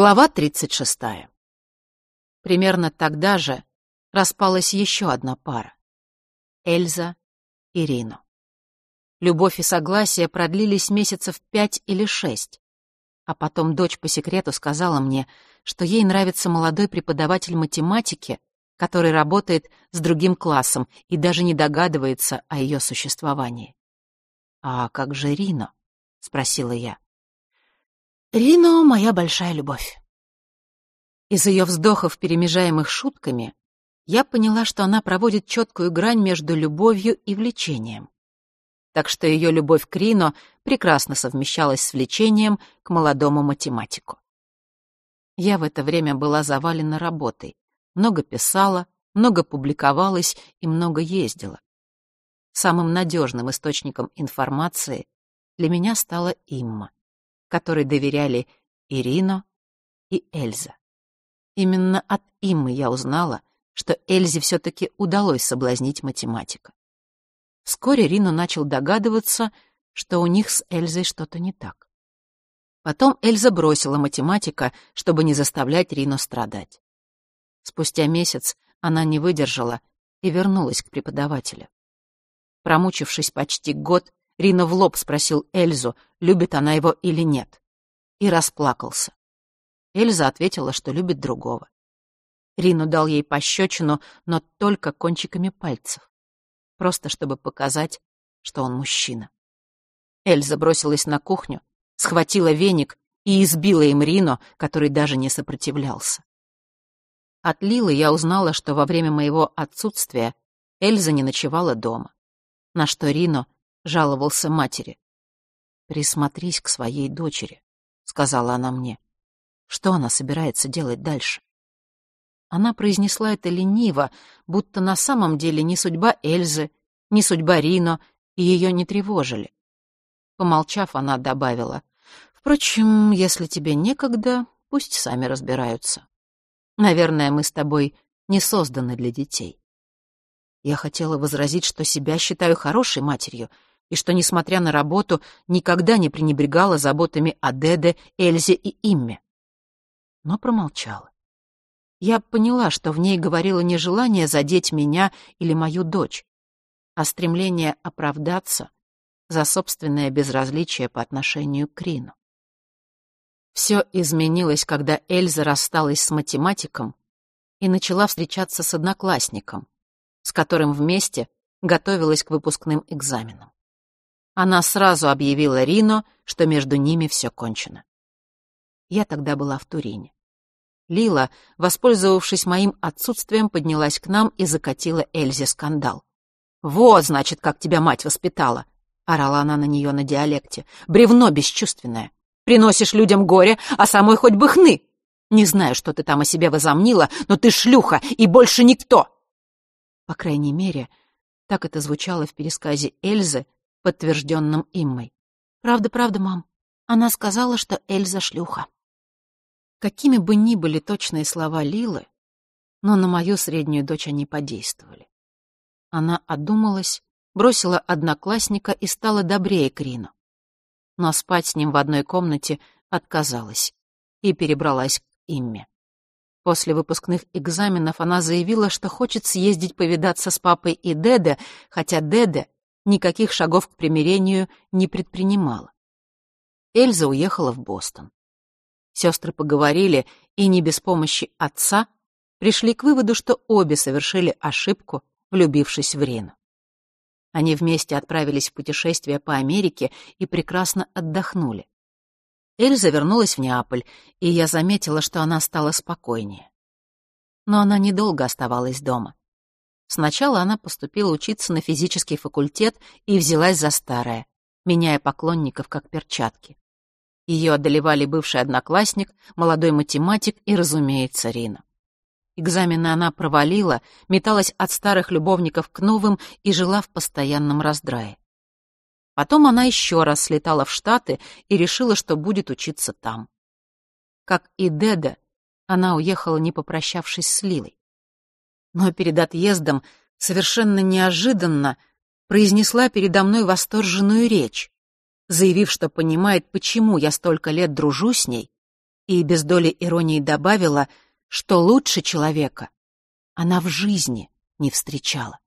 Глава 36. Примерно тогда же распалась еще одна пара — Эльза и Рино. Любовь и согласие продлились месяцев пять или шесть, а потом дочь по секрету сказала мне, что ей нравится молодой преподаватель математики, который работает с другим классом и даже не догадывается о ее существовании. «А как же Рино?» — спросила я. Рино — моя большая любовь. Из ее вздохов, перемежаемых шутками, я поняла, что она проводит четкую грань между любовью и влечением. Так что ее любовь к Рино прекрасно совмещалась с влечением к молодому математику. Я в это время была завалена работой, много писала, много публиковалась и много ездила. Самым надежным источником информации для меня стала Имма которой доверяли Ирино и Эльза. Именно от Иммы я узнала, что Эльзе все-таки удалось соблазнить математика. Вскоре Рино начал догадываться, что у них с Эльзой что-то не так. Потом Эльза бросила математика, чтобы не заставлять Рино страдать. Спустя месяц она не выдержала и вернулась к преподавателю. Промучившись почти год, Рино в лоб спросил Эльзу, любит она его или нет, и расплакался. Эльза ответила, что любит другого. Рино дал ей пощечину, но только кончиками пальцев, просто чтобы показать, что он мужчина. Эльза бросилась на кухню, схватила веник и избила им Рино, который даже не сопротивлялся. От Лилы я узнала, что во время моего отсутствия Эльза не ночевала дома, на что Рино жаловался матери. «Присмотрись к своей дочери», — сказала она мне. «Что она собирается делать дальше?» Она произнесла это лениво, будто на самом деле ни судьба Эльзы, ни судьба Рино ее не тревожили. Помолчав, она добавила, «Впрочем, если тебе некогда, пусть сами разбираются. Наверное, мы с тобой не созданы для детей». Я хотела возразить, что себя считаю хорошей матерью — и что, несмотря на работу, никогда не пренебрегала заботами о Деде, Эльзе и Имме. Но промолчала. Я поняла, что в ней говорило не желание задеть меня или мою дочь, а стремление оправдаться за собственное безразличие по отношению к Рину. Все изменилось, когда Эльза рассталась с математиком и начала встречаться с одноклассником, с которым вместе готовилась к выпускным экзаменам. Она сразу объявила Рино, что между ними все кончено. Я тогда была в Турине. Лила, воспользовавшись моим отсутствием, поднялась к нам и закатила Эльзе скандал. «Вот, значит, как тебя мать воспитала!» — орала она на нее на диалекте. «Бревно бесчувственное! Приносишь людям горе, а самой хоть бы хны! Не знаю, что ты там о себе возомнила, но ты шлюха и больше никто!» По крайней мере, так это звучало в пересказе Эльзы, подтвержденном Иммой. «Правда, правда, мам. Она сказала, что Эльза шлюха». Какими бы ни были точные слова Лилы, но на мою среднюю дочь они подействовали. Она одумалась, бросила одноклассника и стала добрее к Рину. Но спать с ним в одной комнате отказалась и перебралась к Имме. После выпускных экзаменов она заявила, что хочет съездить повидаться с папой и Деде, хотя Деде никаких шагов к примирению не предпринимала. Эльза уехала в Бостон. Сестры поговорили и не без помощи отца пришли к выводу, что обе совершили ошибку, влюбившись в Рину. Они вместе отправились в путешествие по Америке и прекрасно отдохнули. Эльза вернулась в Неаполь, и я заметила, что она стала спокойнее. Но она недолго оставалась дома. Сначала она поступила учиться на физический факультет и взялась за старое, меняя поклонников как перчатки. Ее одолевали бывший одноклассник, молодой математик и, разумеется, Рина. Экзамены она провалила, металась от старых любовников к новым и жила в постоянном раздрае. Потом она еще раз слетала в Штаты и решила, что будет учиться там. Как и Деда, она уехала, не попрощавшись с Лилой но перед отъездом совершенно неожиданно произнесла передо мной восторженную речь, заявив, что понимает, почему я столько лет дружу с ней, И без доли иронии добавила, что лучше человека она в жизни не встречала.